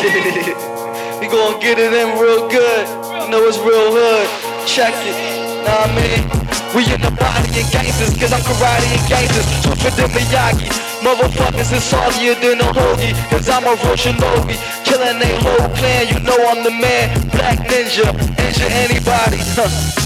we gon' get it in real good. You know it's real hood. Check it. Nah, I mean, we in the body of gangsters, cause I'm karate and gangsters. Tougher than Miyagi. Motherfuckers is saltier than a hoagie, cause I'm a real shinobi. Killing they whole clan, you know I'm the man. Black ninja, injure anybody. Huh.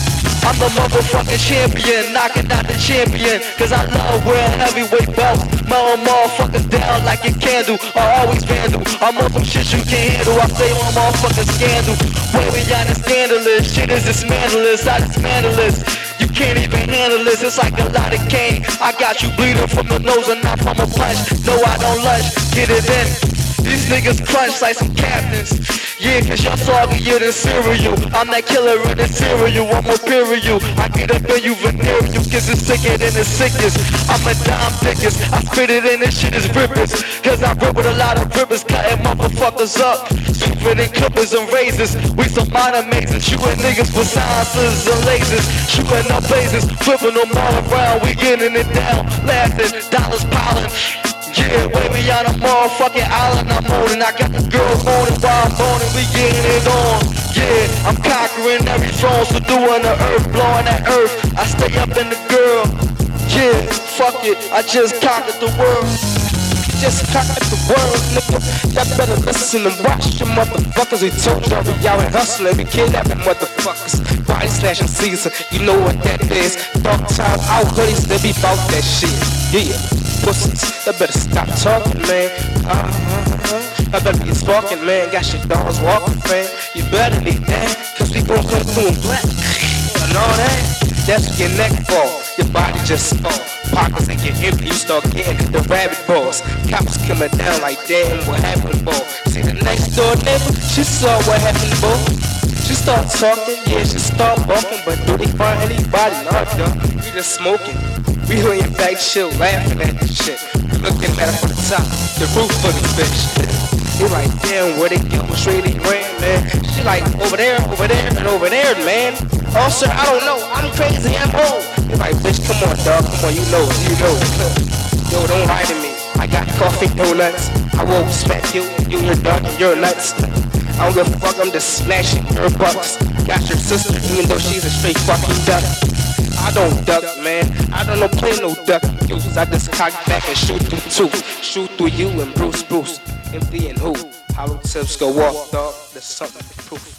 I'm the motherfucking champion, knocking out the champion. Cause I love wearing heavyweight belts. Melting motherfuckers down like a candle. I always vandal. I'm on some shit you can't handle. I stay on motherfucking scandal. Way beyond the scandalous. Shit is dismantleless. I dismantle this. You can't even handle this, it's like a lot of cane. I got you bleeding from the nose and not from a punch. No, I don't lunge, get it in. These niggas crunch like some captains. Yeah, cause y'all soggier than cereal. I'm that killer in the cereal, I'm imperial. I get up in you venereal, cause it's sicker than the sickest. I'm a dime thickest, I spit it in this shit is rippers. Cause I rip with a lot of rippers, cutting motherfuckers up. Stupid and clippers and razors. We some minor mazes, shooting niggas with silencers and lasers. Shooting up blazes, flipping them all around. We getting it down, laughing, dollars piling. On a motherfucking island I'm on I got the girls moaning while I'm moaning, we getting it on. Yeah, I'm conquering every throne, subduing the earth, blowing that earth. I stay up in the girl. Yeah, fuck it, I just conquered the world. Just conquered the world, nigga. Y'all better listen and watch your motherfuckers. We told y'all we out and hustling, we kidnapping motherfuckers. Body slashing season, you know what that is. Dark time out hoodies, they be bout that shit. Yeah pussies. I better stop talking, man. Uh-huh. I better be sparking, man. Got your dogs walking, man. You better leave that, cause we gon' come through in black. And all that, that's what your neck fall. Your body just fall. Pockets ain't get empty, you start getting the rabbit balls. Cops coming down like damn, what happened, boy? See the next door neighbor, she saw what happened, boy. She start talking, yeah, she start walking, but do they find anybody? Nah, dog, we just smoking. We laying back chill, laughing at this shit. Looking at it from the top, the roof of the bitch. They like, damn, where they get straight in ran, man. She like, over there, over there, and over there, man. Oh, sir, I don't know. I'm crazy, I'm home. They like, bitch, come on, dog, come on, you know it, you know it. Yo, don't lie to me. I got coffee, donuts. I won't smack you, you, you're dark, and you're nuts. I don't give a fuck, I'm just smashing your bucks. Got your sister, even though she's a straight fucking duck. I don't duck, man. I don't know play no duck. Use I just cock back and shoot through two. Shoot through you and Bruce Bruce. Empty and who? Hollow tips go off, dog. There's something.